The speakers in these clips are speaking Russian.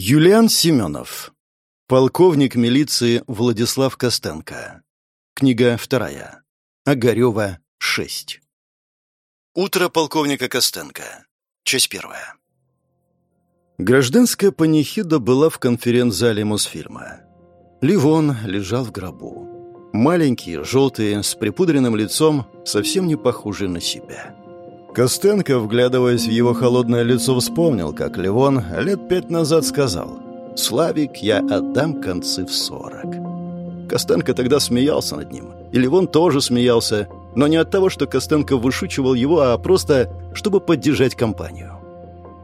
Юлиан Семенов. Полковник милиции Владислав Костенко. Книга вторая. Огарева, 6. Утро полковника Костенко. Часть первая. Гражданская панихида была в конференц-зале Мосфильма. Ливон лежал в гробу. Маленький, желтый, с припудренным лицом, совсем не похожий на себя. Костенко, вглядываясь в его холодное лицо, вспомнил, как Левон лет пять назад сказал «Славик, я отдам концы в сорок». Костенко тогда смеялся над ним. И Левон тоже смеялся, но не от того, что Костенко вышучивал его, а просто, чтобы поддержать компанию.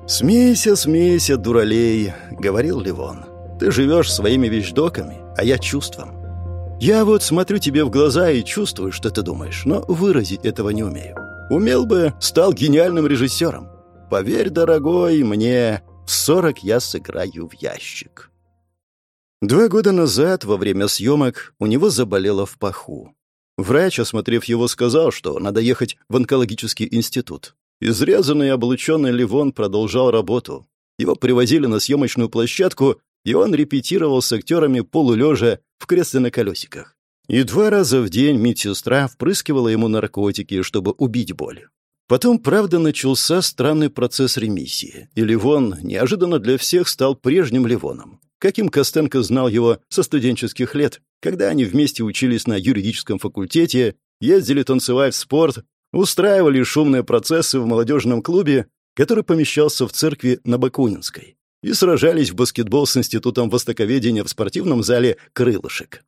«Смейся, смейся, дуралей», — говорил Левон. «Ты живешь своими вещдоками, а я чувством. Я вот смотрю тебе в глаза и чувствую, что ты думаешь, но выразить этого не умею. Умел бы, стал гениальным режиссером. Поверь, дорогой, мне в сорок я сыграю в ящик. Два года назад, во время съемок, у него заболело в паху. Врач, осмотрев его, сказал, что надо ехать в онкологический институт. Изрезанный и облученный Ливон продолжал работу. Его привозили на съемочную площадку, и он репетировал с актерами полулежа в кресле на колесиках. И два раза в день медсестра впрыскивала ему наркотики, чтобы убить боль. Потом, правда, начался странный процесс ремиссии, и Ливон неожиданно для всех стал прежним Ливоном. Каким Костенко знал его со студенческих лет, когда они вместе учились на юридическом факультете, ездили танцевать в спорт, устраивали шумные процессы в молодежном клубе, который помещался в церкви на Бакунинской, и сражались в баскетбол с Институтом Востоковедения в спортивном зале «Крылышек».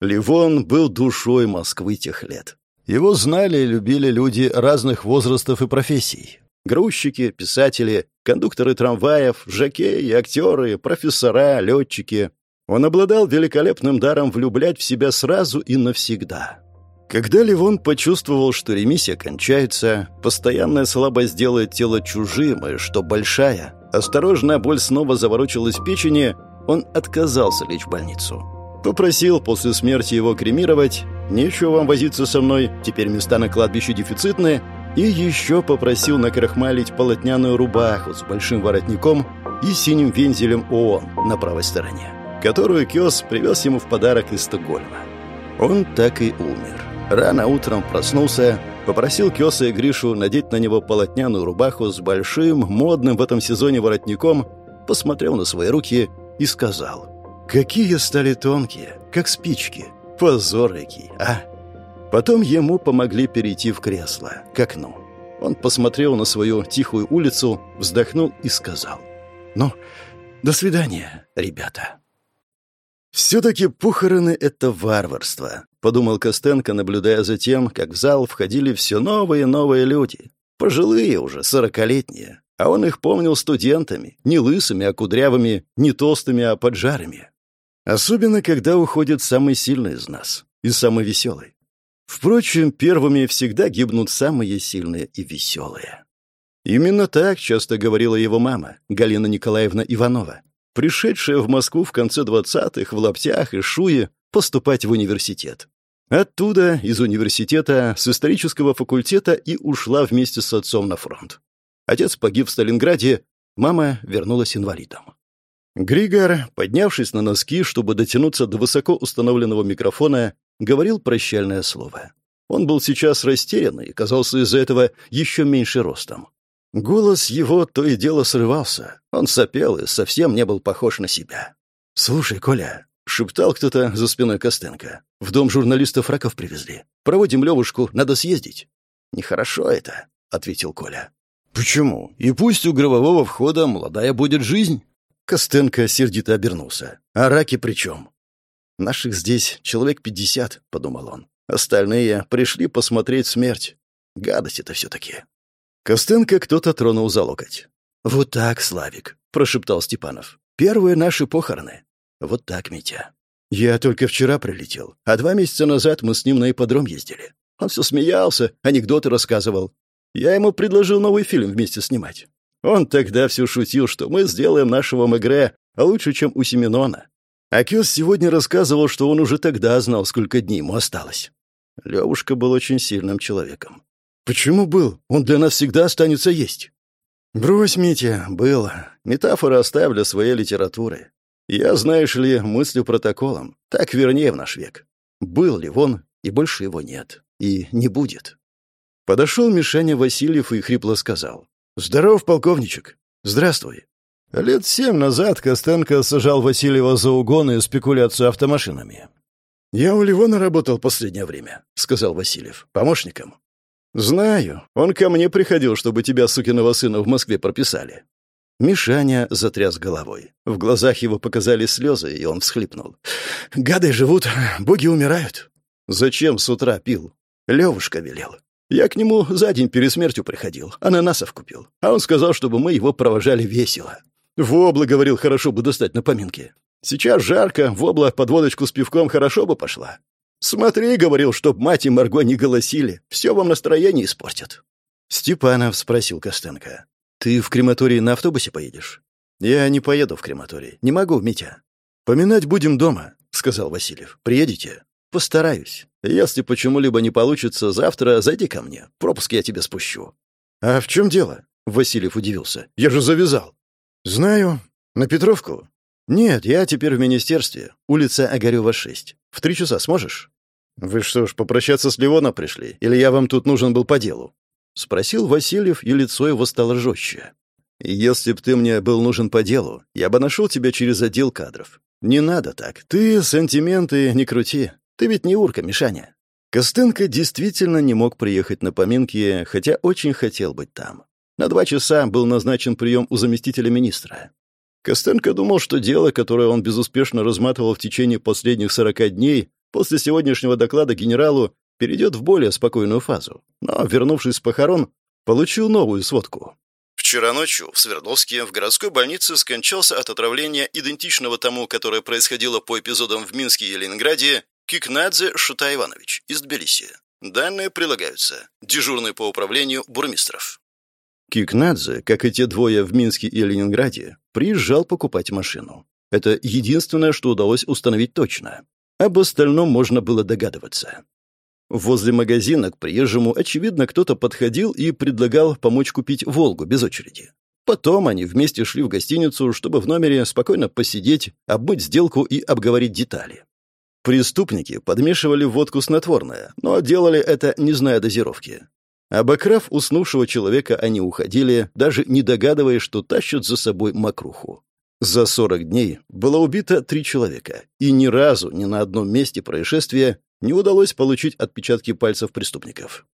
Ливон был душой Москвы тех лет. Его знали и любили люди разных возрастов и профессий. Грузчики, писатели, кондукторы трамваев, жокеи, актеры, профессора, летчики. Он обладал великолепным даром влюблять в себя сразу и навсегда. Когда Ливон почувствовал, что ремиссия кончается, постоянная слабость делает тело чужим, и что большая, осторожная боль снова заворочилась в печени, он отказался лечь в больницу. Попросил после смерти его кремировать, нечего вам возиться со мной, теперь места на кладбище дефицитные, и еще попросил накрахмалить полотняную рубаху с большим воротником и синим вензелем ООН на правой стороне, которую Кёс привез ему в подарок из Стокгольма. Он так и умер. Рано утром проснулся, попросил Кёса и Гришу надеть на него полотняную рубаху с большим, модным в этом сезоне воротником, посмотрел на свои руки и сказал — Какие стали тонкие, как спички. Позорики, а? Потом ему помогли перейти в кресло, к окну. Он посмотрел на свою тихую улицу, вздохнул и сказал. «Ну, до свидания, ребята». «Все-таки похороны — это варварство», — подумал Костенко, наблюдая за тем, как в зал входили все новые и новые люди. Пожилые уже, сорокалетние. А он их помнил студентами, не лысыми, а кудрявыми, не толстыми, а поджарыми. Особенно, когда уходит самый сильный из нас и самый веселый. Впрочем, первыми всегда гибнут самые сильные и веселые. Именно так часто говорила его мама, Галина Николаевна Иванова, пришедшая в Москву в конце 20-х в лаптях и шуе поступать в университет. Оттуда, из университета, с исторического факультета и ушла вместе с отцом на фронт. Отец погиб в Сталинграде, мама вернулась инвалидом. Григор, поднявшись на носки, чтобы дотянуться до высоко установленного микрофона, говорил прощальное слово. Он был сейчас растерян и казался из-за этого еще меньше ростом. Голос его то и дело срывался. Он сопел и совсем не был похож на себя. «Слушай, Коля», — шептал кто-то за спиной Костенко, — «в дом журналистов раков привезли. Проводим Левушку, надо съездить». «Нехорошо это», — ответил Коля. «Почему? И пусть у гробового входа молодая будет жизнь». Костенко сердито обернулся. «А раки при чем?» «Наших здесь человек пятьдесят», — подумал он. «Остальные пришли посмотреть смерть. Гадость это все-таки». Костенко кто-то тронул за локоть. «Вот так, Славик», — прошептал Степанов. «Первые наши похороны. Вот так, Митя. Я только вчера прилетел, а два месяца назад мы с ним на ипподром ездили. Он все смеялся, анекдоты рассказывал. Я ему предложил новый фильм вместе снимать. Он тогда все шутил, что мы сделаем нашего Мегре лучше, чем у Семенона. А Кёс сегодня рассказывал, что он уже тогда знал, сколько дней ему осталось. Левушка был очень сильным человеком. Почему был? Он для нас всегда останется есть. «Брось, Митя, было. Метафора оставь для своей литературы. Я, знаешь ли, мыслю протоколом. Так вернее в наш век. Был ли он, и больше его нет. И не будет». Подошел Мишаня Васильев и хрипло сказал. «Здоров, полковничек. Здравствуй». Лет семь назад Костенко сажал Васильева за угон и спекуляцию автомашинами. «Я у Ливона работал последнее время», — сказал Васильев. «Помощником». «Знаю. Он ко мне приходил, чтобы тебя, сукиного сына, в Москве прописали». Мишаня затряс головой. В глазах его показались слезы, и он всхлипнул. «Гады живут, боги умирают». «Зачем с утра пил?» Левушка велел. Я к нему за день перед смертью приходил, ананасов купил. А он сказал, чтобы мы его провожали весело. Вобла, говорил, хорошо бы достать на поминки. Сейчас жарко, вобла под водочку с пивком хорошо бы пошла. «Смотри», — говорил, чтоб мать и Марго не голосили. Все вам настроение испортят». Степанов спросил Костенко. «Ты в крематорий на автобусе поедешь?» «Я не поеду в крематорий. Не могу, Митя». «Поминать будем дома», — сказал Васильев. «Приедете?» «Постараюсь. Если почему-либо не получится, завтра зайди ко мне. Пропуск я тебе спущу». «А в чем дело?» — Васильев удивился. «Я же завязал». «Знаю. На Петровку?» «Нет, я теперь в министерстве. Улица Огарева, 6. В три часа сможешь?» «Вы что ж, попрощаться с Ливона пришли? Или я вам тут нужен был по делу?» Спросил Васильев, и лицо его стало жестче. «Если б ты мне был нужен по делу, я бы нашел тебя через отдел кадров. Не надо так. Ты сантименты не крути. Ты ведь не урка, Мишаня». Костенко действительно не мог приехать на поминки, хотя очень хотел быть там. На два часа был назначен прием у заместителя министра. Костенко думал, что дело, которое он безуспешно разматывал в течение последних сорока дней, после сегодняшнего доклада генералу перейдет в более спокойную фазу. Но, вернувшись с похорон, получил новую сводку. Вчера ночью в Свердловске в городской больнице скончался от отравления, идентичного тому, которое происходило по эпизодам в Минске и Ленинграде, Кикнадзе Шута Иванович из Тбилиси. Данные прилагаются. Дежурный по управлению бурмистров. Кикнадзе, как и те двое в Минске и Ленинграде, приезжал покупать машину. Это единственное, что удалось установить точно. Об остальном можно было догадываться. Возле магазина к приезжему, очевидно, кто-то подходил и предлагал помочь купить «Волгу» без очереди. Потом они вместе шли в гостиницу, чтобы в номере спокойно посидеть, обмыть сделку и обговорить детали. Преступники подмешивали водку снотворное, но делали это, не зная дозировки. Обокрав уснувшего человека, они уходили, даже не догадываясь, что тащат за собой мокруху. За 40 дней было убито три человека, и ни разу ни на одном месте происшествия не удалось получить отпечатки пальцев преступников.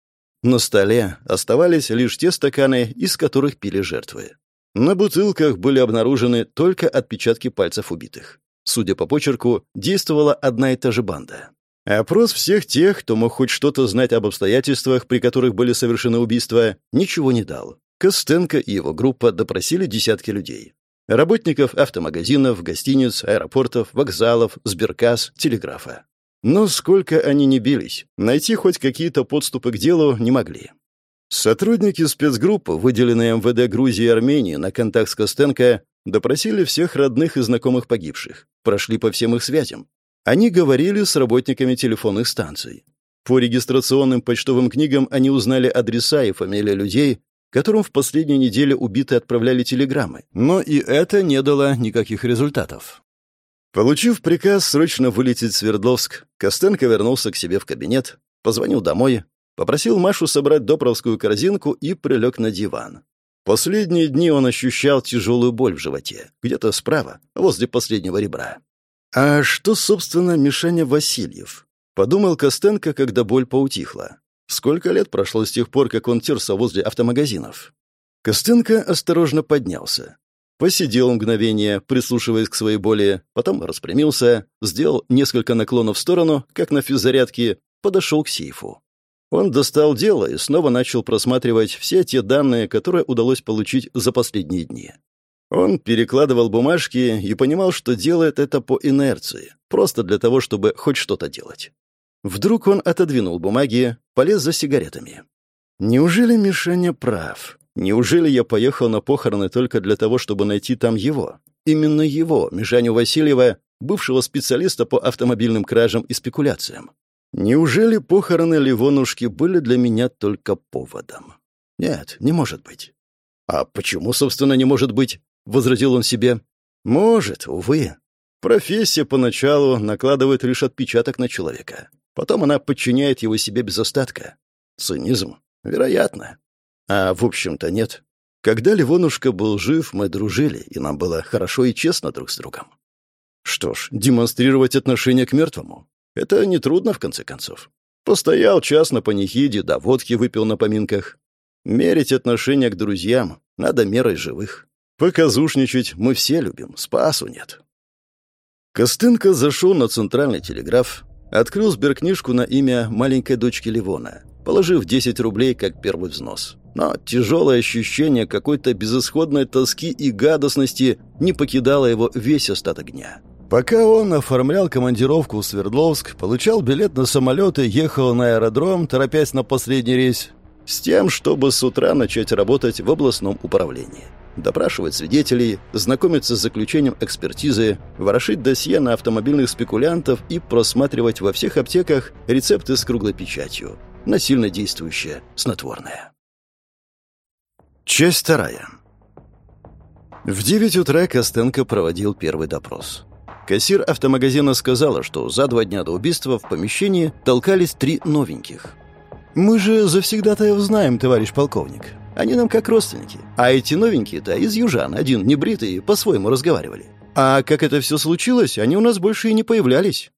На столе оставались лишь те стаканы, из которых пили жертвы. На бутылках были обнаружены только отпечатки пальцев убитых. Судя по почерку, действовала одна и та же банда. Опрос всех тех, кто мог хоть что-то знать об обстоятельствах, при которых были совершены убийства, ничего не дал. Костенко и его группа допросили десятки людей. Работников автомагазинов, гостиниц, аэропортов, вокзалов, сберкасс, телеграфа. Но сколько они не бились, найти хоть какие-то подступы к делу не могли. Сотрудники спецгруппы, выделенные МВД Грузии и Армении на контакт с Костенко, допросили всех родных и знакомых погибших, прошли по всем их связям. Они говорили с работниками телефонных станций. По регистрационным почтовым книгам они узнали адреса и фамилии людей, которым в последние недели убиты отправляли телеграммы. Но и это не дало никаких результатов. Получив приказ срочно вылететь в Свердловск, Костенко вернулся к себе в кабинет, позвонил домой, попросил Машу собрать допровскую корзинку и прилег на диван. Последние дни он ощущал тяжелую боль в животе, где-то справа, возле последнего ребра. «А что, собственно, Мишаня Васильев?» — подумал Костенко, когда боль поутихла. Сколько лет прошло с тех пор, как он терся возле автомагазинов? Костенко осторожно поднялся. Посидел мгновение, прислушиваясь к своей боли, потом распрямился, сделал несколько наклонов в сторону, как на физзарядке, подошел к сейфу. Он достал дело и снова начал просматривать все те данные, которые удалось получить за последние дни. Он перекладывал бумажки и понимал, что делает это по инерции, просто для того, чтобы хоть что-то делать. Вдруг он отодвинул бумаги, полез за сигаретами. Неужели Мишаня прав? Неужели я поехал на похороны только для того, чтобы найти там его? Именно его, Мишаню Васильева, бывшего специалиста по автомобильным кражам и спекуляциям. Неужели похороны Ливонушки были для меня только поводом? Нет, не может быть. «А почему, собственно, не может быть?» — возразил он себе. «Может, увы. Профессия поначалу накладывает лишь отпечаток на человека. Потом она подчиняет его себе без остатка. Цинизм? Вероятно. А в общем-то нет. Когда Ливонушка был жив, мы дружили, и нам было хорошо и честно друг с другом. Что ж, демонстрировать отношение к мертвому — это нетрудно, в конце концов. Постоял час на панихиде, да водки выпил на поминках. Мерить отношение к друзьям надо мерой живых. Показушничать мы все любим, спасу нет. Костынка зашел на центральный телеграф, открыл сберкнижку на имя маленькой дочки Ливона, положив 10 рублей как первый взнос. Но тяжелое ощущение какой-то безысходной тоски и гадостности не покидало его весь остаток дня. Пока он оформлял командировку в Свердловск, получал билет на самолет и ехал на аэродром, торопясь на последний рейс, с тем, чтобы с утра начать работать в областном управлении. Допрашивать свидетелей, знакомиться с заключением экспертизы, ворошить досье на автомобильных спекулянтов и просматривать во всех аптеках рецепты с круглой печатью. Насильно действующее, снотворное. Часть вторая. В 9 утра Костенко проводил первый допрос. Кассир автомагазина сказала, что за два дня до убийства в помещении толкались три новеньких. «Мы же завсегда-то знаем, товарищ полковник. Они нам как родственники. А эти новенькие-то из южан, один небритый, по-своему разговаривали. А как это все случилось, они у нас больше и не появлялись».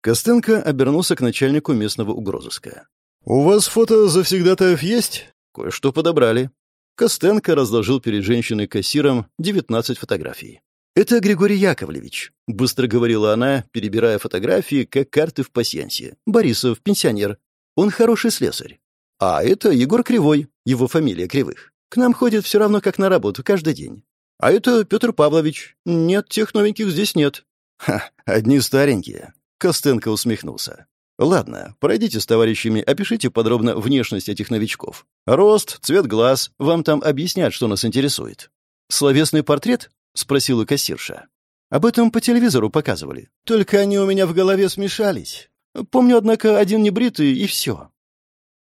Костенко обернулся к начальнику местного угрозыска. «У вас фото завсегдатаев есть?» «Кое-что подобрали». Костенко разложил перед женщиной-кассиром 19 фотографий. «Это Григорий Яковлевич», — быстро говорила она, перебирая фотографии, как карты в пасьянсе. «Борисов, пенсионер. Он хороший слесарь. А это Егор Кривой, его фамилия Кривых. К нам ходит все равно, как на работу, каждый день. А это Петр Павлович. Нет, тех новеньких здесь нет». «Ха, одни старенькие», — Костенко усмехнулся. «Ладно, пройдите с товарищами, опишите подробно внешность этих новичков. Рост, цвет глаз, вам там объяснят, что нас интересует. Словесный портрет? — спросила кассирша. «Об этом по телевизору показывали. Только они у меня в голове смешались. Помню, однако, один небритый, и все».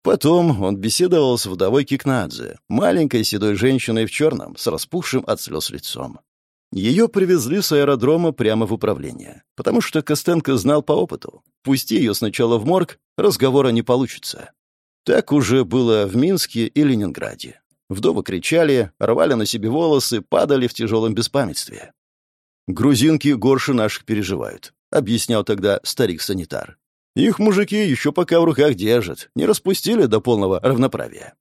Потом он беседовал с вдовой Кикнадзе, маленькой седой женщиной в черном, с распухшим от слез лицом. Ее привезли с аэродрома прямо в управление, потому что Костенко знал по опыту. Пусти ее сначала в морг, разговора не получится. Так уже было в Минске и Ленинграде. Вдовы кричали, рвали на себе волосы, падали в тяжелом беспамятстве. «Грузинки горше наших переживают», — объяснял тогда старик-санитар. «Их мужики еще пока в руках держат, не распустили до полного равноправия».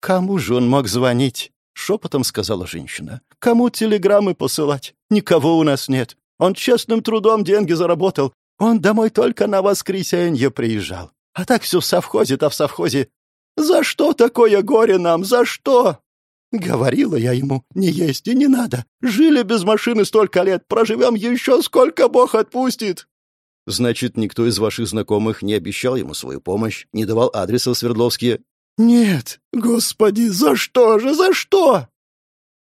«Кому же он мог звонить?» — шепотом сказала женщина. «Кому телеграммы посылать? Никого у нас нет. Он честным трудом деньги заработал. Он домой только на воскресенье приезжал. А так все в совхозе-то а в совхозе «За что такое горе нам? За что?» Говорила я ему, не есть и не надо. Жили без машины столько лет, проживем еще сколько Бог отпустит. Значит, никто из ваших знакомых не обещал ему свою помощь, не давал адреса в Свердловске? Нет, господи, за что же, за что?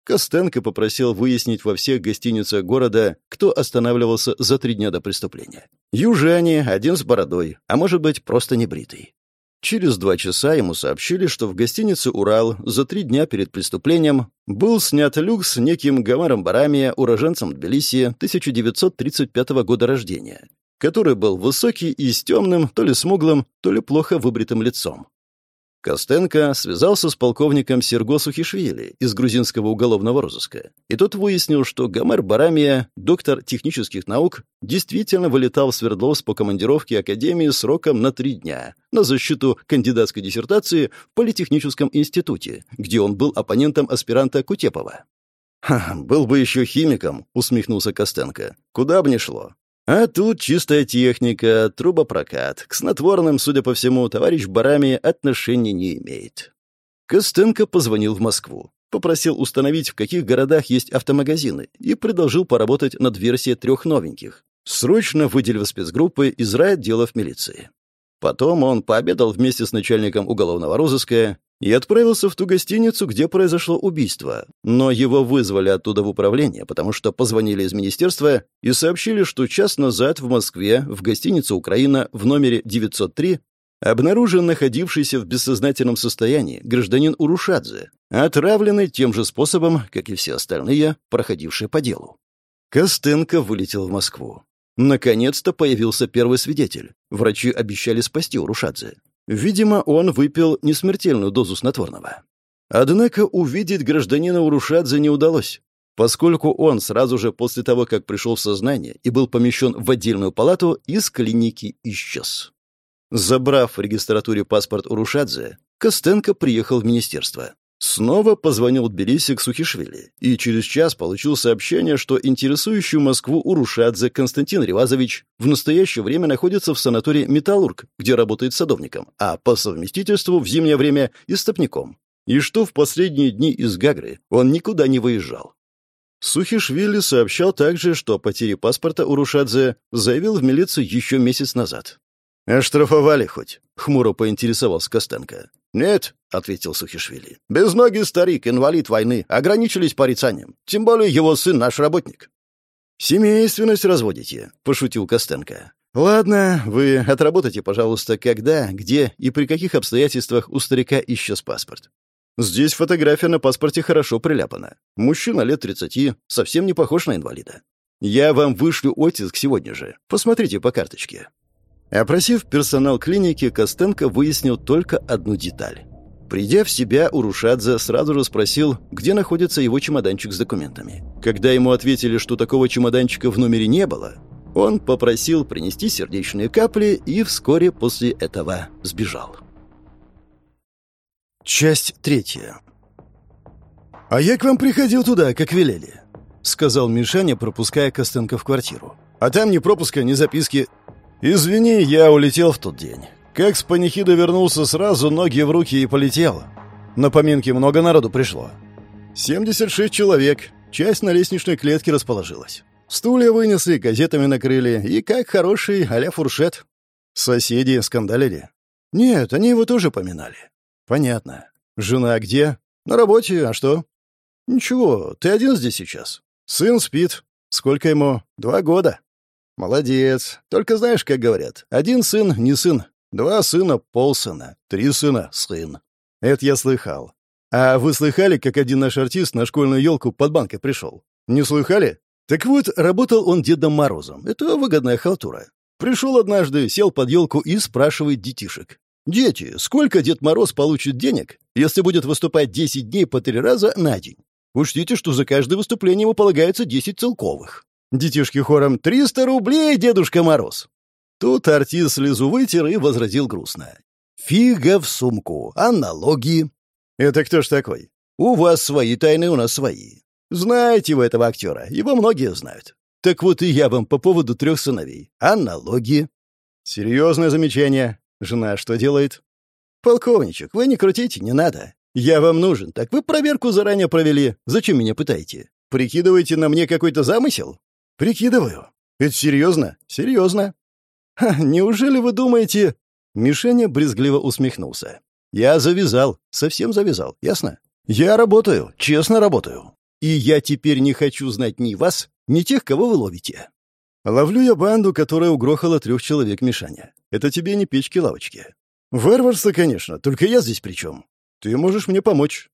Костенко попросил выяснить во всех гостиницах города, кто останавливался за три дня до преступления. Южане, один с бородой, а может быть, просто небритый. Через два часа ему сообщили, что в гостинице «Урал» за три дня перед преступлением был снят люкс неким Гамаром Барамия, уроженцем Тбилиси 1935 года рождения, который был высокий и с темным, то ли смуглым, то ли плохо выбритым лицом. Костенко связался с полковником Серго Сухишвили из грузинского уголовного розыска, и тот выяснил, что Гомер Барамия, доктор технических наук, действительно вылетал в Свердловск по командировке Академии сроком на три дня на защиту кандидатской диссертации в Политехническом институте, где он был оппонентом аспиранта Кутепова. «Ха, был бы еще химиком», — усмехнулся Костенко. «Куда бы ни шло. А тут чистая техника, трубопрокат. К снотворным, судя по всему, товарищ Барами отношения не имеет. Костенко позвонил в Москву. Попросил установить, в каких городах есть автомагазины, и предложил поработать над версией трех новеньких. Срочно выделив спецгруппы из райотделов милиции. Потом он пообедал вместе с начальником уголовного розыска и отправился в ту гостиницу, где произошло убийство. Но его вызвали оттуда в управление, потому что позвонили из министерства и сообщили, что час назад в Москве в гостинице «Украина» в номере 903 Обнаружен находившийся в бессознательном состоянии гражданин Урушадзе, отравленный тем же способом, как и все остальные, проходившие по делу. Костенко вылетел в Москву. Наконец-то появился первый свидетель. Врачи обещали спасти Урушадзе. Видимо, он выпил несмертельную дозу снотворного. Однако увидеть гражданина Урушадзе не удалось, поскольку он сразу же после того, как пришел в сознание и был помещен в отдельную палату, из клиники исчез. Забрав в регистратуре паспорт Урушадзе, Костенко приехал в министерство. Снова позвонил Тбилиси Сухишвили и через час получил сообщение, что интересующий Москву Урушадзе Константин Ревазович в настоящее время находится в санатории «Металлург», где работает садовником, а по совместительству в зимнее время – истопником. И что в последние дни из Гагры он никуда не выезжал. Сухишвили сообщал также, что о потере паспорта Урушадзе заявил в милицию еще месяц назад. «Оштрафовали хоть?» — хмуро поинтересовался Костенко. «Нет», — ответил Сухишвили. «Безногий старик, инвалид войны, ограничились порицанием. Тем более его сын наш работник». «Семейственность разводите», — пошутил Костенко. «Ладно, вы отработайте, пожалуйста, когда, где и при каких обстоятельствах у старика исчез паспорт. Здесь фотография на паспорте хорошо приляпана. Мужчина лет 30, совсем не похож на инвалида. Я вам вышлю оттиск сегодня же. Посмотрите по карточке». Опросив персонал клиники, Костенко выяснил только одну деталь. Придя в себя, Урушадзе сразу же спросил, где находится его чемоданчик с документами. Когда ему ответили, что такого чемоданчика в номере не было, он попросил принести сердечные капли и вскоре после этого сбежал. Часть третья. «А я к вам приходил туда, как велели», — сказал Мишаня, пропуская Костенко в квартиру. «А там ни пропуска, ни записки. «Извини, я улетел в тот день. Как с панихида вернулся сразу, ноги в руки и полетел. На поминки много народу пришло. 76 человек. Часть на лестничной клетке расположилась. Стулья вынесли, газетами накрыли, и как хороший а фуршет. Соседи скандалили. Нет, они его тоже поминали. Понятно. Жена где? На работе, а что? Ничего, ты один здесь сейчас. Сын спит. Сколько ему? Два года. «Молодец. Только знаешь, как говорят, один сын — не сын, два сына — полсына, три сына — сын». Это я слыхал. А вы слыхали, как один наш артист на школьную елку под банкой пришел? Не слыхали? Так вот, работал он Дедом Морозом. Это выгодная халтура. Пришел однажды, сел под елку и спрашивает детишек. «Дети, сколько Дед Мороз получит денег, если будет выступать 10 дней по три раза на день? Учтите, что за каждое выступление ему полагается 10 целковых». Детишки хором «Триста рублей, Дедушка Мороз!» Тут артист слезу вытер и возразил грустно. «Фига в сумку, аналогии». «Это кто ж такой? У вас свои тайны, у нас свои. Знаете вы этого актера, его многие знают. Так вот и я вам по поводу трех сыновей. Аналогии». «Серьезное замечание. Жена что делает?» «Полковничек, вы не крутите, не надо. Я вам нужен, так вы проверку заранее провели. Зачем меня пытаете? Прикидываете на мне какой-то замысел?» «Прикидываю. Это серьезно? Серьезно». Ха, «Неужели вы думаете...» Мишеня брезгливо усмехнулся. «Я завязал. Совсем завязал. Ясно? Я работаю. Честно работаю. И я теперь не хочу знать ни вас, ни тех, кого вы ловите. Ловлю я банду, которая угрохала трех человек Мишаня. Это тебе не печки-лавочки. Варварство, конечно, только я здесь при чем? Ты можешь мне помочь.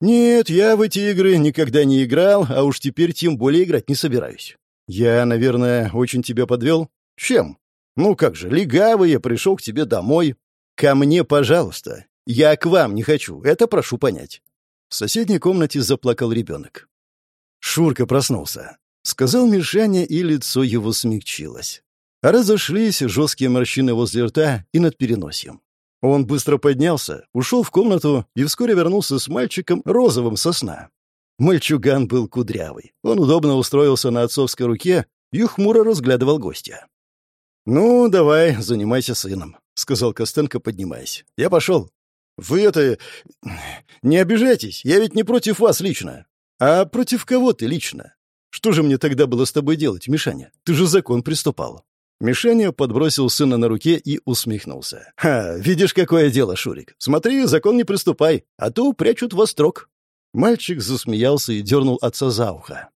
Нет, я в эти игры никогда не играл, а уж теперь тем более играть не собираюсь. «Я, наверное, очень тебя подвел? Чем? Ну как же, легавый я пришел к тебе домой. Ко мне, пожалуйста. Я к вам не хочу, это прошу понять». В соседней комнате заплакал ребенок. Шурка проснулся. Сказал Мишаня, и лицо его смягчилось. Разошлись жесткие морщины возле рта и над переносием. Он быстро поднялся, ушел в комнату и вскоре вернулся с мальчиком розовым сосна. Мальчуган был кудрявый. Он удобно устроился на отцовской руке и хмуро разглядывал гостя. «Ну, давай, занимайся сыном», — сказал Костенко, поднимаясь. «Я пошел». «Вы это... Не обижайтесь, я ведь не против вас лично». «А против кого ты лично? Что же мне тогда было с тобой делать, Мишаня? Ты же закон приступал». Мишаня подбросил сына на руке и усмехнулся. «Ха, видишь, какое дело, Шурик. Смотри, закон не приступай, а то прячут во строк». Мальчик засмеялся и дернул отца за ухо.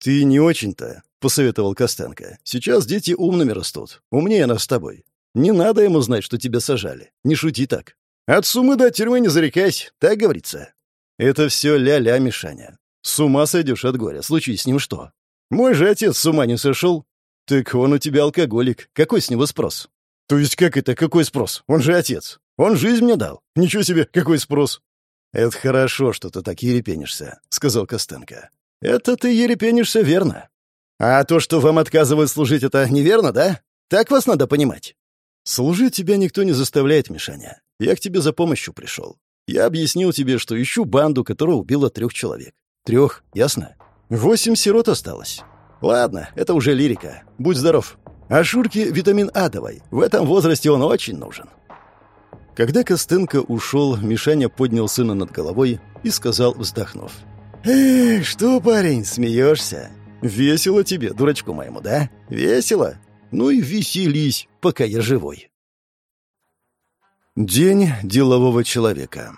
«Ты не очень-то», — посоветовал Костенко. «Сейчас дети умными растут. Умнее нас с тобой. Не надо ему знать, что тебя сажали. Не шути так. От сумы до тюрьмы не зарекайся, так говорится. Это все ля-ля, Мишаня. С ума сойдешь от горя, случись с ним что. Мой же отец с ума не сошел. Так он у тебя алкоголик. Какой с него спрос? То есть как это, какой спрос? Он же отец. Он жизнь мне дал. Ничего себе, какой спрос. Это хорошо, что ты так ерепенишься, сказал Костенко. Это ты ерепенишься верно. А то, что вам отказывают служить, это неверно, да? Так вас надо понимать. Служить тебя никто не заставляет, Мишаня. Я к тебе за помощью пришел. Я объяснил тебе, что ищу банду, которая убила трех человек. Трех, ясно? Восемь сирот осталось. Ладно, это уже лирика. Будь здоров. А Шурке витамин А давай. В этом возрасте он очень нужен. Когда Костенко ушел, Мишаня поднял сына над головой и сказал, вздохнув. «Эх, что, парень, смеешься? Весело тебе, дурачку моему, да? Весело? Ну и веселись, пока я живой». День делового человека.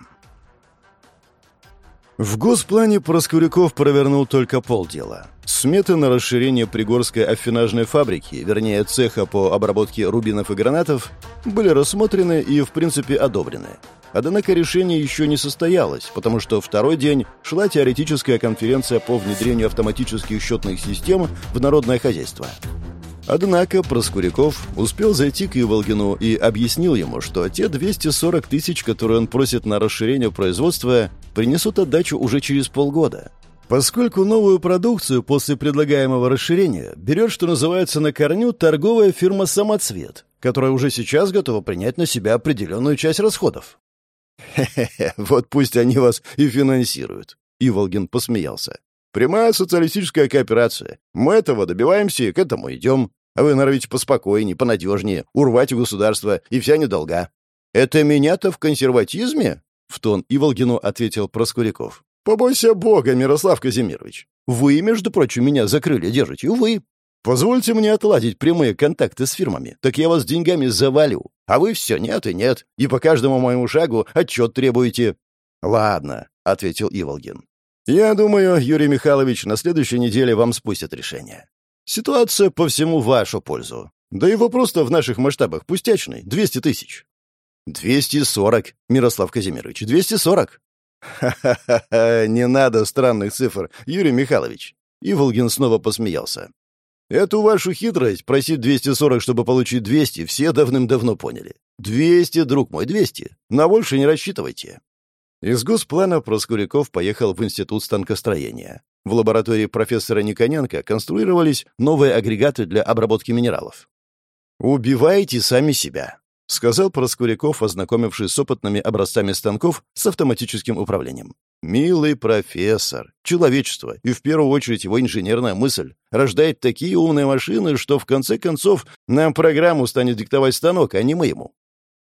В госплане Проскуряков провернул только полдела. Сметы на расширение Пригорской аффинажной фабрики, вернее цеха по обработке рубинов и гранатов, были рассмотрены и в принципе одобрены. Однако решение еще не состоялось, потому что второй день шла теоретическая конференция по внедрению автоматических счетных систем в народное хозяйство. Однако Проскуряков успел зайти к Иволгину и объяснил ему, что те 240 тысяч, которые он просит на расширение производства, принесут отдачу уже через полгода. Поскольку новую продукцию после предлагаемого расширения берет, что называется, на корню торговая фирма «Самоцвет», которая уже сейчас готова принять на себя определенную часть расходов. «Хе-хе-хе, вот пусть они вас и финансируют», — Иволгин посмеялся. Прямая социалистическая кооперация. Мы этого добиваемся и к этому идем. А вы норовите поспокойнее, понадежнее, урвать у государства, и вся недолга. Это меня-то в консерватизме? В тон Иволгину ответил Проскуряков. Побойся Бога, Мирослав Казимирович. Вы, между прочим, меня закрыли держите, вы. Позвольте мне отладить прямые контакты с фирмами, так я вас деньгами завалю. А вы все нет и нет, и по каждому моему шагу отчет требуете. Ладно, — ответил Иволгин. Я думаю, Юрий Михайлович, на следующей неделе вам спустят решение. Ситуация по всему вашу пользу. Да и вопрос-то в наших масштабах пустячный — 200 тысяч. 240, Мирослав Казимирович, 240. Ха-ха-ха, не надо странных цифр, Юрий Михайлович. И Волгин снова посмеялся. Эту вашу хитрость, просить 240, чтобы получить 200, все давным-давно поняли. 200, друг мой, 200. На больше не рассчитывайте. Из госплана Проскуряков поехал в Институт станкостроения. В лаборатории профессора Никоненко конструировались новые агрегаты для обработки минералов. «Убивайте сами себя», — сказал Проскуряков, ознакомившись с опытными образцами станков с автоматическим управлением. «Милый профессор, человечество, и в первую очередь его инженерная мысль, рождает такие умные машины, что в конце концов нам программу станет диктовать станок, а не мы ему.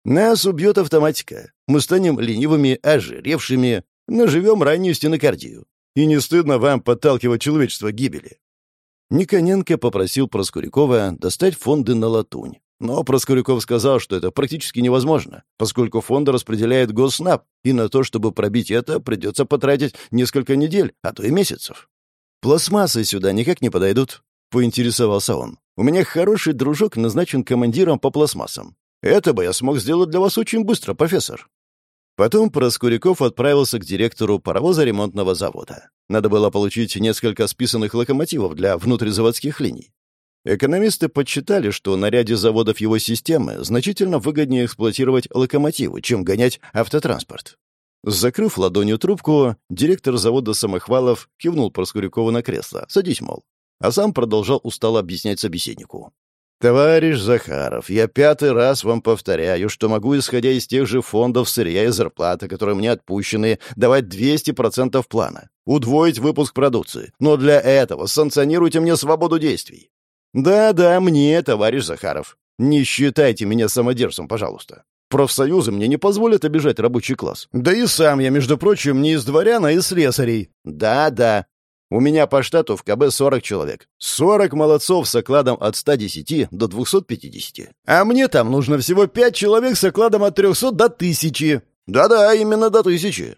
Нас убьет автоматика. Мы станем ленивыми, ожиревшими, наживем раннюю стенокардию. И не стыдно вам подталкивать человечество к гибели. Никоненко попросил Проскурякова достать фонды на латунь. Но Проскуряков сказал, что это практически невозможно, поскольку фонды распределяет Госснаб, и на то, чтобы пробить это, придется потратить несколько недель, а то и месяцев. «Пластмассы сюда никак не подойдут», — поинтересовался он. «У меня хороший дружок назначен командиром по пластмассам. Это бы я смог сделать для вас очень быстро, профессор». Потом Проскуряков отправился к директору паровоза ремонтного завода. Надо было получить несколько списанных локомотивов для внутризаводских линий. Экономисты подсчитали, что на ряде заводов его системы значительно выгоднее эксплуатировать локомотивы, чем гонять автотранспорт. Закрыв ладонью трубку, директор завода Самохвалов кивнул Проскурякову на кресло. «Садись, мол». А сам продолжал устало объяснять собеседнику. «Товарищ Захаров, я пятый раз вам повторяю, что могу, исходя из тех же фондов сырья и зарплаты, которые мне отпущены, давать 200% плана, удвоить выпуск продукции. Но для этого санкционируйте мне свободу действий». «Да-да, мне, товарищ Захаров. Не считайте меня самодержцем, пожалуйста. Профсоюзы мне не позволят обижать рабочий класс. Да и сам я, между прочим, не из дворян, а из слесарей. Да-да, у меня по штату в КБ 40 человек. 40 молодцов с окладом от 110 до 250. А мне там нужно всего 5 человек с окладом от 300 до 1000. Да-да, именно до 1000.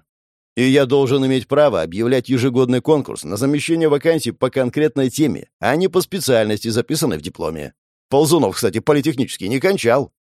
И я должен иметь право объявлять ежегодный конкурс на замещение вакансий по конкретной теме, а не по специальности, записанной в дипломе. Ползунов, кстати, политехнический не кончал.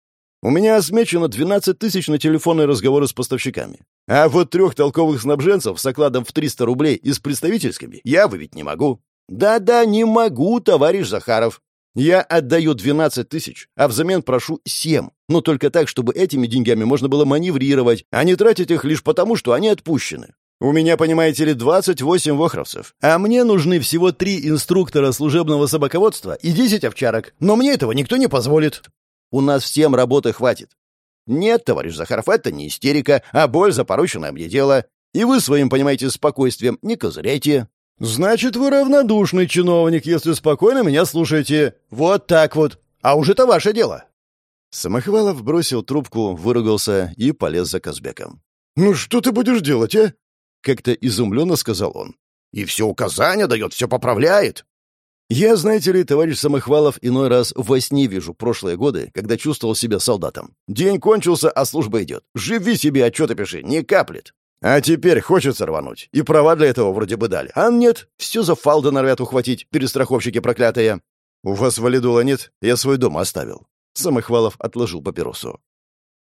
У меня отмечено 12 тысяч на телефонные разговоры с поставщиками. А вот трех толковых снабженцев с окладом в 300 рублей и с представительскими я выявить не могу. Да-да, не могу, товарищ Захаров. Я отдаю 12 тысяч, а взамен прошу 7. Но только так, чтобы этими деньгами можно было маневрировать, а не тратить их лишь потому, что они отпущены. У меня, понимаете ли, 28 вохровцев, а мне нужны всего три инструктора служебного собаководства и 10 овчарок. Но мне этого никто не позволит. У нас всем работы хватит. Нет, товарищ Захаров, это не истерика, а боль за порученное мне дело. И вы своим, понимаете, спокойствием не козыряйте. «Значит, вы равнодушный чиновник, если спокойно меня слушаете. Вот так вот. А уже это ваше дело». Самохвалов бросил трубку, выругался и полез за Казбеком. «Ну что ты будешь делать, а?» Как-то изумленно сказал он. «И все указания дает, все поправляет». Я, знаете ли, товарищ Самохвалов, иной раз во сне вижу прошлые годы, когда чувствовал себя солдатом. День кончился, а служба идет. Живи себе, отчеты пиши, не каплет. А теперь хочется рвануть. И права для этого вроде бы дали. А нет, все за фалда норовят ухватить, перестраховщики проклятые. У вас валидула нет? Я свой дом оставил. Самохвалов отложил папиросу.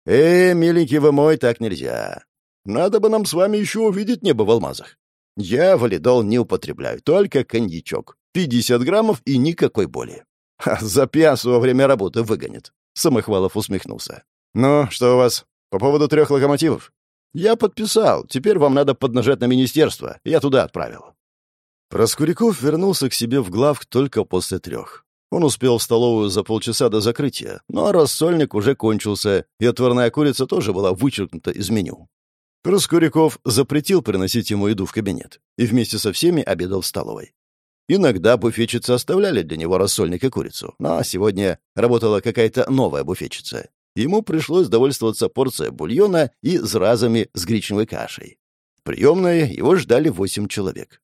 «Э, миленький вы мой, так нельзя. Надо бы нам с вами еще увидеть небо в алмазах. Я валидол не употребляю, только коньячок. 50 граммов и никакой боли. Ха, за пьясу во время работы выгонит. Самохвалов усмехнулся. «Ну, что у вас? По поводу трех локомотивов?» «Я подписал. Теперь вам надо поднажать на министерство. Я туда отправил». Проскуряков вернулся к себе в главк только после трех. Он успел в столовую за полчаса до закрытия, но рассольник уже кончился, и отварная курица тоже была вычеркнута из меню. Проскуряков запретил приносить ему еду в кабинет и вместе со всеми обедал в столовой. Иногда буфетчицы оставляли для него рассольник и курицу, но сегодня работала какая-то новая буфетчица, ему пришлось довольствоваться порцией бульона и зразами с гречневой кашей. В приемной его ждали восемь человек.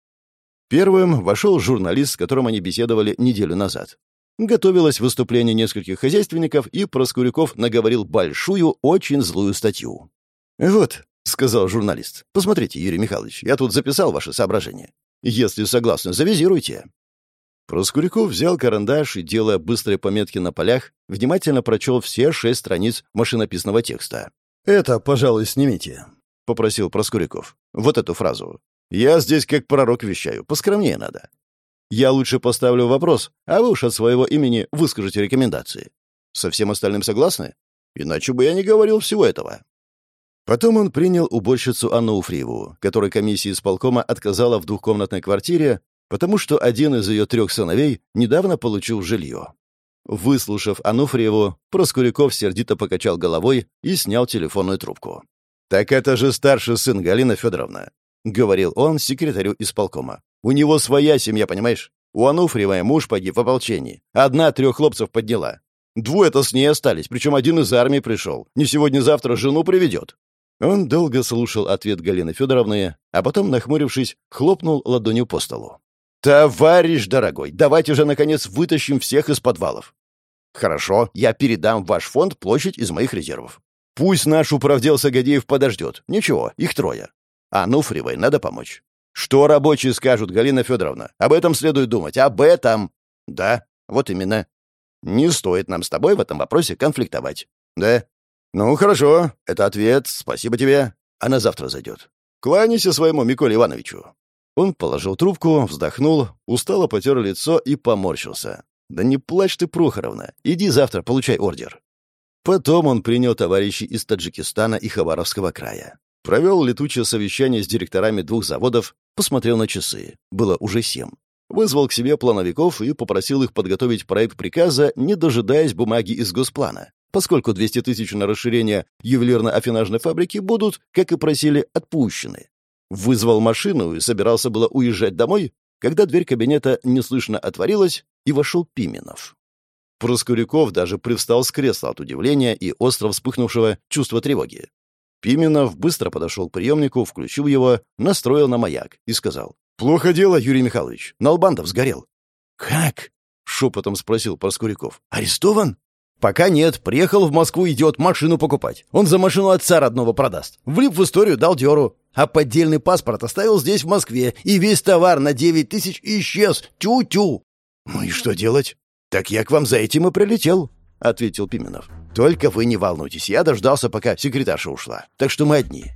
Первым вошел журналист, с которым они беседовали неделю назад. Готовилось выступление нескольких хозяйственников, и Проскуряков наговорил большую, очень злую статью. «Вот», — сказал журналист, — «посмотрите, Юрий Михайлович, я тут записал ваши соображения. Если согласны, завизируйте». Проскуряков взял карандаш и, делая быстрые пометки на полях, внимательно прочел все шесть страниц машинописного текста. «Это, пожалуй, снимите», — попросил Проскуряков. «Вот эту фразу. Я здесь как пророк вещаю, поскромнее надо. Я лучше поставлю вопрос, а вы уж от своего имени выскажете рекомендации. Со всем остальным согласны? Иначе бы я не говорил всего этого». Потом он принял уборщицу Анну Уфриеву, которой комиссия исполкома отказала в двухкомнатной квартире, потому что один из ее трех сыновей недавно получил жилье. Выслушав Ануфриеву, Проскуряков сердито покачал головой и снял телефонную трубку. «Так это же старший сын Галина Федоровна», — говорил он секретарю исполкома. «У него своя семья, понимаешь? У Ануфриевой муж погиб в ополчении. Одна трех хлопцев подняла. Двое-то с ней остались, причем один из армии пришел. Не сегодня-завтра жену приведет». Он долго слушал ответ Галины Федоровны, а потом, нахмурившись, хлопнул ладонью по столу. «Товарищ дорогой, давайте же, наконец, вытащим всех из подвалов». «Хорошо, я передам в ваш фонд площадь из моих резервов. Пусть наш управдел Сагадеев подождет. Ничего, их трое. А Нуфриевой надо помочь. Что рабочие скажут, Галина Федоровна? Об этом следует думать. Об этом. Да, вот именно. Не стоит нам с тобой в этом вопросе конфликтовать. Да? Ну, хорошо. Это ответ. Спасибо тебе. Она завтра зайдет. Кланяйся своему Миколе Ивановичу. Он положил трубку, вздохнул, устало потер лицо и поморщился. «Да не плачь ты, Прохоровна. Иди завтра, получай ордер». Потом он принял товарищей из Таджикистана и Хабаровского края. Провел летучее совещание с директорами двух заводов, посмотрел на часы. Было уже семь. Вызвал к себе плановиков и попросил их подготовить проект приказа, не дожидаясь бумаги из госплана, поскольку 200 тысяч на расширение ювелирно-афинажной фабрики будут, как и просили, отпущены. Вызвал машину и собирался было уезжать домой, когда дверь кабинета неслышно отворилась, и вошел Пименов. Проскуряков даже привстал с кресла от удивления и остро вспыхнувшего чувства тревоги. Пименов быстро подошел к приемнику, включил его, настроил на маяк и сказал. «Плохо дело, Юрий Михайлович. Налбандов сгорел». «Как?» — шепотом спросил Проскуряков. «Арестован?» «Пока нет. Приехал в Москву, идет машину покупать. Он за машину отца родного продаст. Влип в историю, дал дёру. А поддельный паспорт оставил здесь, в Москве, и весь товар на девять тысяч исчез. Тю-тю!» «Ну и что делать?» «Так я к вам за этим и прилетел». — ответил Пименов. «Только вы не волнуйтесь, я дождался, пока секретарша ушла. Так что мы одни».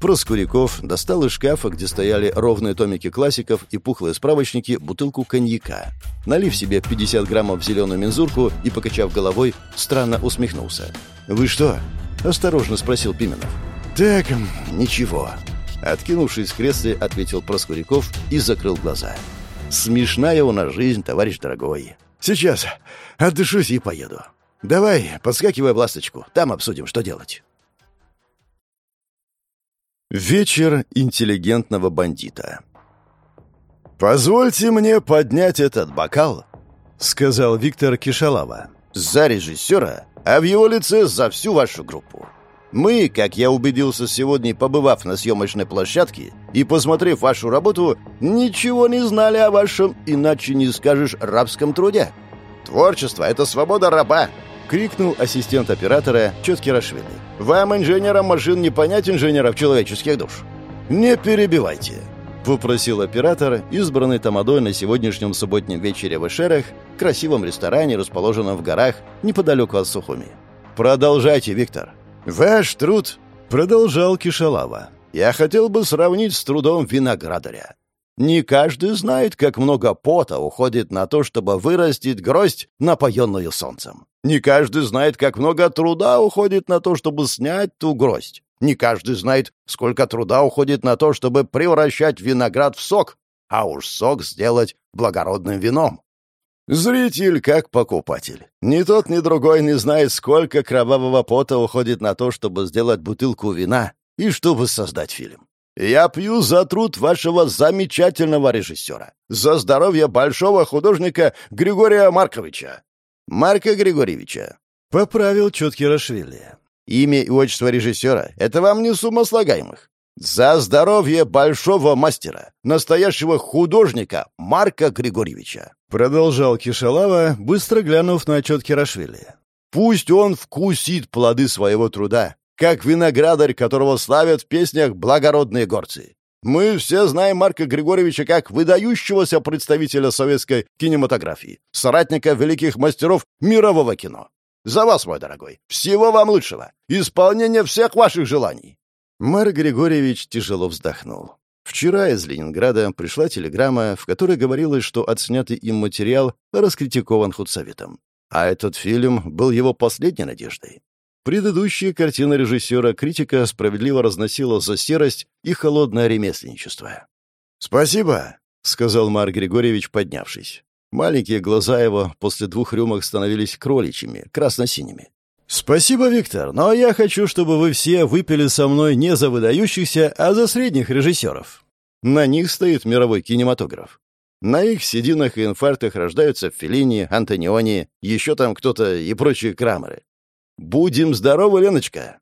Проскуряков достал из шкафа, где стояли ровные томики классиков и пухлые справочники, бутылку коньяка. Налив себе 50 граммов зеленую мензурку и, покачав головой, странно усмехнулся. «Вы что?» — осторожно спросил Пименов. «Так, ничего». Откинувшись в кресле, ответил Проскуряков и закрыл глаза. «Смешная у нас жизнь, товарищ дорогой. Сейчас отдышусь и поеду. Давай, подскакивай в ласточку, там обсудим, что делать». Вечер интеллигентного бандита. «Позвольте мне поднять этот бокал», — сказал Виктор Кишалава. «За режиссера, а в его лице за всю вашу группу. Мы, как я убедился сегодня, побывав на съемочной площадке и посмотрев вашу работу, ничего не знали о вашем, иначе не скажешь, рабском труде. Творчество — это свобода раба, — крикнул ассистент оператора Четкий Рашвили. «Вам, инженерам машин, не понять инженеров человеческих душ». «Не перебивайте», — попросил оператор, избранный Тамадой на сегодняшнем субботнем вечере в Эшерах, красивом ресторане, расположенном в горах, неподалеку от Сухуми. «Продолжайте, Виктор». «Ваш труд», — продолжал Кишалава, — «я хотел бы сравнить с трудом виноградаря. Не каждый знает, как много пота уходит на то, чтобы вырастить гроздь, напоенную солнцем. Не каждый знает, как много труда уходит на то, чтобы снять ту гроздь. Не каждый знает, сколько труда уходит на то, чтобы превращать виноград в сок, а уж сок сделать благородным вином. Зритель как покупатель. Ни тот, ни другой не знает, сколько кровавого пота уходит на то, чтобы сделать бутылку вина и чтобы создать фильм. Я пью за труд вашего замечательного режиссера, за здоровье большого художника Григория Марковича. Марка Григорьевича. Поправил четкий Рашвили. Имя и отчество режиссера — это вам не сумма слагаемых. За здоровье большого мастера, настоящего художника Марка Григорьевича. Продолжал Кишалава, быстро глянув на отчет Кирашвили. Пусть он вкусит плоды своего труда, как виноградарь, которого славят в песнях благородные горцы. Мы все знаем Марка Григорьевича как выдающегося представителя советской кинематографии, соратника великих мастеров мирового кино. За вас, мой дорогой. Всего вам лучшего. Исполнения всех ваших желаний. Марк Григорьевич тяжело вздохнул. Вчера из Ленинграда пришла телеграмма, в которой говорилось, что отснятый им материал раскритикован худсоветом. А этот фильм был его последней надеждой. Предыдущие картины режиссера критика справедливо разносила за серость и холодное ремесленничество. «Спасибо», — сказал Марк Григорьевич, поднявшись. Маленькие глаза его после двух рюмок становились кроличьими, красно-синими. «Спасибо, Виктор, но я хочу, чтобы вы все выпили со мной не за выдающихся, а за средних режиссеров. На них стоит мировой кинематограф. На их сединах и инфарктах рождаются Феллини, Антониони, еще там кто-то и прочие крамеры. «Будем здоровы, Леночка!»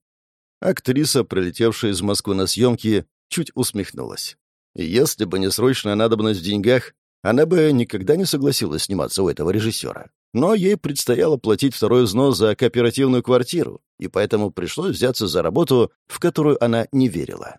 Актриса, прилетевшая из Москвы на съемки, чуть усмехнулась. Если бы не срочная надобность в деньгах, она бы никогда не согласилась сниматься у этого режиссера. Но ей предстояло платить второй взнос за кооперативную квартиру, и поэтому пришлось взяться за работу, в которую она не верила.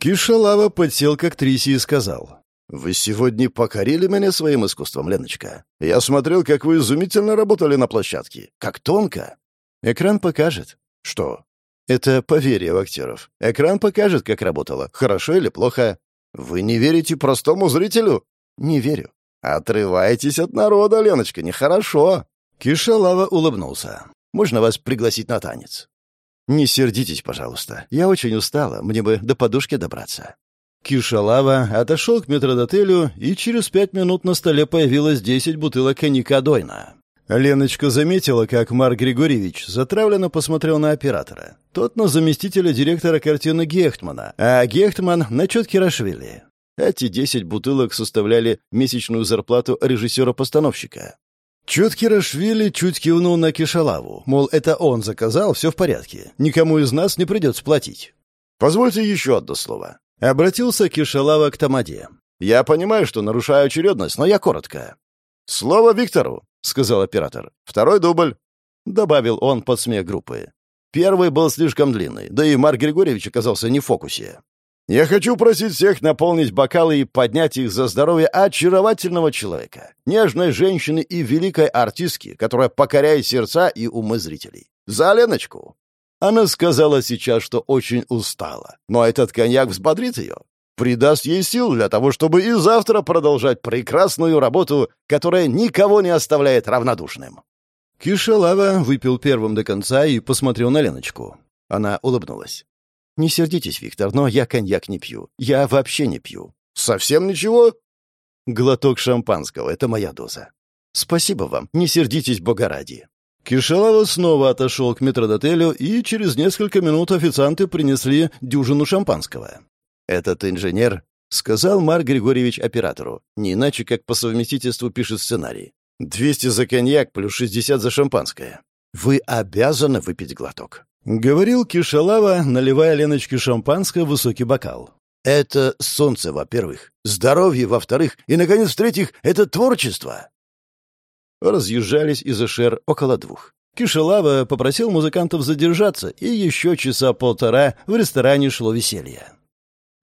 Кишалава подсел к актрисе и сказал. «Вы сегодня покорили меня своим искусством, Леночка. Я смотрел, как вы изумительно работали на площадке. Как тонко. Экран покажет. Что? Это поверье в актеров. Экран покажет, как работало, хорошо или плохо. Вы не верите простому зрителю? Не верю. Отрывайтесь от народа, Леночка, нехорошо. Кишалава улыбнулся. Можно вас пригласить на танец? Не сердитесь, пожалуйста. Я очень устала, мне бы до подушки добраться. Кишалава отошел к метродотелю, и через пять минут на столе появилось десять бутылок коньяка Дойна. Леночка заметила, как Марк Григорьевич затравленно посмотрел на оператора. Тот на заместителя директора картины Гехтмана, а Гехтман на четкий Рашвили. Эти десять бутылок составляли месячную зарплату режиссера-постановщика. Четкий Рашвили чуть кивнул на Кишалаву, мол, это он заказал, все в порядке, никому из нас не придется платить. «Позвольте еще одно слово». Обратился Кишалава к Тамаде. «Я понимаю, что нарушаю очередность, но я коротко. Слово Виктору. — сказал оператор. «Второй дубль», — добавил он под смех группы. Первый был слишком длинный, да и Марк Григорьевич оказался не в фокусе. Я хочу просить всех наполнить бокалы и поднять их за здоровье очаровательного человека, нежной женщины и великой артистки, которая покоряет сердца и умы зрителей. За Леночку!» Она сказала сейчас, что очень устала, но этот коньяк взбодрит ее, придаст ей сил для того, чтобы и завтра продолжать прекрасную работу, которая никого не оставляет равнодушным. Кишалава выпил первым до конца и посмотрел на Леночку. Она улыбнулась. «Не сердитесь, Виктор, но я коньяк не пью. Я вообще не пью». «Совсем ничего?» «Глоток шампанского — это моя доза». «Спасибо вам. Не сердитесь, бога ради». Кишалава снова отошел к метродотелю, и через несколько минут официанты принесли дюжину шампанского. «Этот инженер», — сказал Марк Григорьевич оператору, не иначе как по совместительству пишет сценарий. «200 за коньяк плюс 60 за шампанское. Вы обязаны выпить глоток». — говорил Кишалава, наливая Леночке шампанское в высокий бокал. «Это солнце, во-первых, здоровье, во-вторых, и, наконец, в-третьих, это творчество». Разъезжались из Эшер около двух. Кишалава попросил музыкантов задержаться, и еще часа полтора в ресторане шло веселье.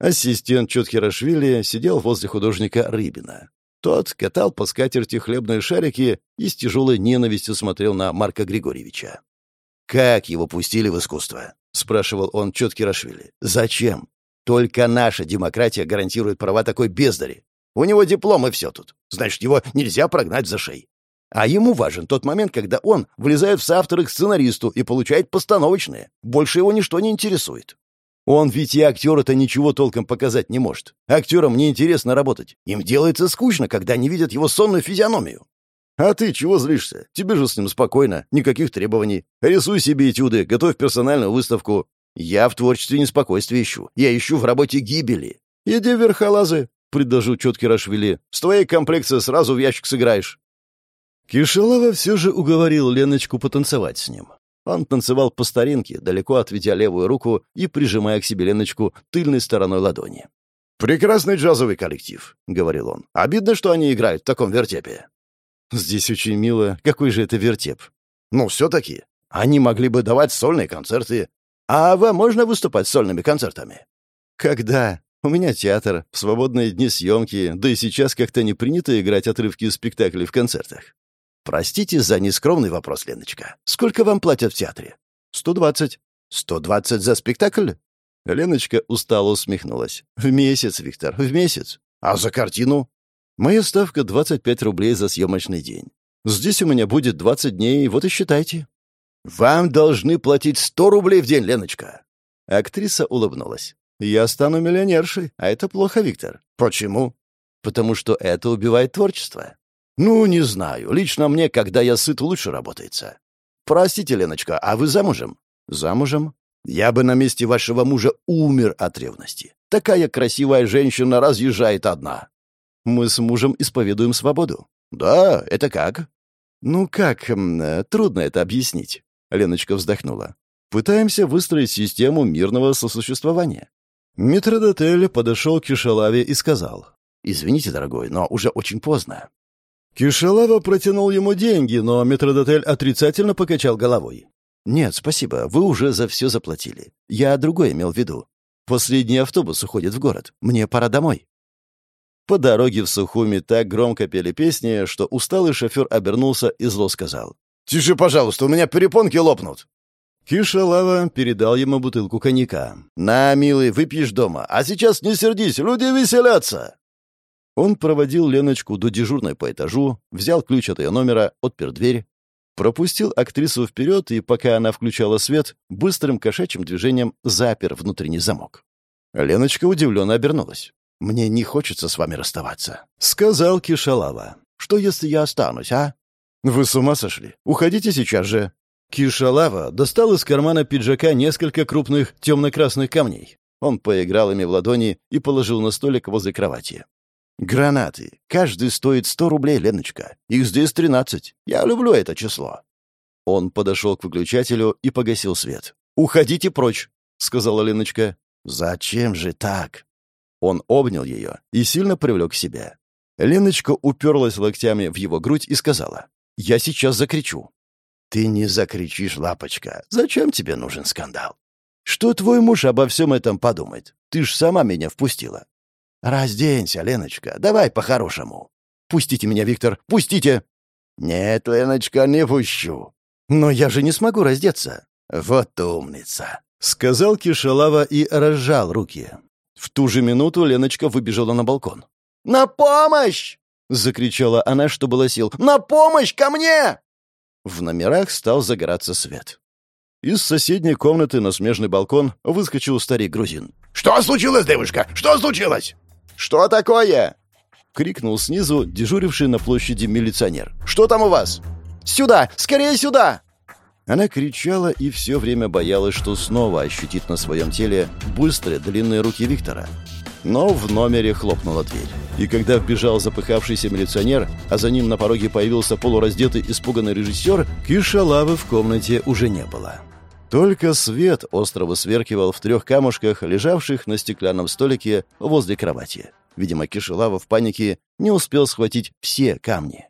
Ассистент Чоткирашвили сидел возле художника Рыбина. Тот катал по скатерти хлебные шарики и с тяжелой ненавистью смотрел на Марка Григорьевича. «Как его пустили в искусство?» — спрашивал он четкий Рашвили. «Зачем? Только наша демократия гарантирует права такой бездари. У него диплом и все тут. Значит, его нельзя прогнать за шеи. А ему важен тот момент, когда он влезает в соавторы к сценаристу и получает постановочные. Больше его ничто не интересует. Он ведь и актер-то ничего толком показать не может. Актерам неинтересно работать. Им делается скучно, когда они видят его сонную физиономию. «А ты чего злишься? Тебе же с ним спокойно, никаких требований. Рисуй себе этюды, готовь персональную выставку. Я в творчестве неспокойствия ищу. Я ищу в работе гибели. Иди в верхолазы», — предложил четкий Рашвили. «С твоей комплекцией сразу в ящик сыграешь». Кишелова все же уговорил Леночку потанцевать с ним. Он танцевал по старинке, далеко отведя левую руку и прижимая к себе Леночку тыльной стороной ладони. «Прекрасный джазовый коллектив», — говорил он. «Обидно, что они играют в таком вертепе». Здесь очень мило. Какой же это вертеп? Ну, все-таки. Они могли бы давать сольные концерты. А вам можно выступать сольными концертами? Когда? У меня театр, в свободные дни съемки, да и сейчас как-то не принято играть отрывки из спектаклей в концертах. Простите за нескромный вопрос, Леночка. Сколько вам платят в театре? Сто двадцать. Сто двадцать за спектакль? Леночка устало усмехнулась. В месяц, Виктор, в месяц. А за картину? Моя ставка 25 рублей за съемочный день. Здесь у меня будет 20 дней, вот и считайте. Вам должны платить 100 рублей в день, Леночка. Актриса улыбнулась. Я стану миллионершей, а это плохо, Виктор. Почему? Потому что это убивает творчество. Ну, не знаю. Лично мне, когда я сыт, лучше работается. Простите, Леночка, а вы замужем? Замужем? Я бы на месте вашего мужа умер от ревности. Такая красивая женщина разъезжает одна. Мы с мужем исповедуем свободу. Да, это как? Ну как, э, трудно это объяснить. Леночка вздохнула. Пытаемся выстроить систему мирного сосуществования. Митродотель подошел к Кишалаве и сказал. «Извините, дорогой, но уже очень поздно». Кишалава протянул ему деньги, но Митродотель отрицательно покачал головой. «Нет, спасибо, вы уже за все заплатили. Я другое имел в виду. Последний автобус уходит в город. Мне пора домой». По дороге в Сухуми так громко пели песни, что усталый шофер обернулся и зло сказал. «Тише, пожалуйста, у меня перепонки лопнут!» Киша передал ему бутылку коньяка. «На, милый, выпьешь дома. А сейчас не сердись, люди веселятся!» Он проводил Леночку до дежурной по этажу, взял ключ от ее номера, отпер дверь, пропустил актрису вперед и, пока она включала свет, быстрым кошачьим движением запер внутренний замок. Леночка удивленно обернулась. «Мне не хочется с вами расставаться», — сказал Кишалава. «Что, если я останусь, а?» «Вы с ума сошли? Уходите сейчас же!» Кишалава достал из кармана пиджака несколько крупных темно-красных камней. Он поиграл ими в ладони и положил на столик возле кровати. «Гранаты. Каждый стоит сто рублей, Леночка. Их здесь тринадцать. Я люблю это число». Он подошел к выключателю и погасил свет. «Уходите прочь», — сказала Леночка. «Зачем же так?» Он обнял ее и сильно привлек к себе. Леночка уперлась локтями в его грудь и сказала, «Я сейчас закричу». «Ты не закричишь, лапочка. Зачем тебе нужен скандал? Что твой муж обо всем этом подумает? Ты ж сама меня впустила. Разденься, Леночка, давай по-хорошему. Пустите меня, Виктор, пустите. Нет, Леночка, не пущу. Но я же не смогу раздеться. Вот умница. Сказал Кишалава и разжал руки. В ту же минуту Леночка выбежала на балкон. «На помощь!» — закричала она, что было сил. «На помощь ко мне!» В номерах стал загораться свет. Из соседней комнаты на смежный балкон выскочил старик грузин. «Что случилось, девушка? Что случилось?» «Что такое?» — крикнул снизу дежуривший на площади милиционер. «Что там у вас?» «Сюда! Скорее сюда!» Она кричала и все время боялась, что снова ощутит на своем теле быстрые длинные руки Виктора. Но в номере хлопнула дверь. И когда вбежал запыхавшийся милиционер, а за ним на пороге появился полураздетый испуганный режиссер, Кишалавы в комнате уже не было. Только свет остро высверкивал в трех камушках, лежавших на стеклянном столике возле кровати. Видимо, Кишелава в панике не успел схватить все камни.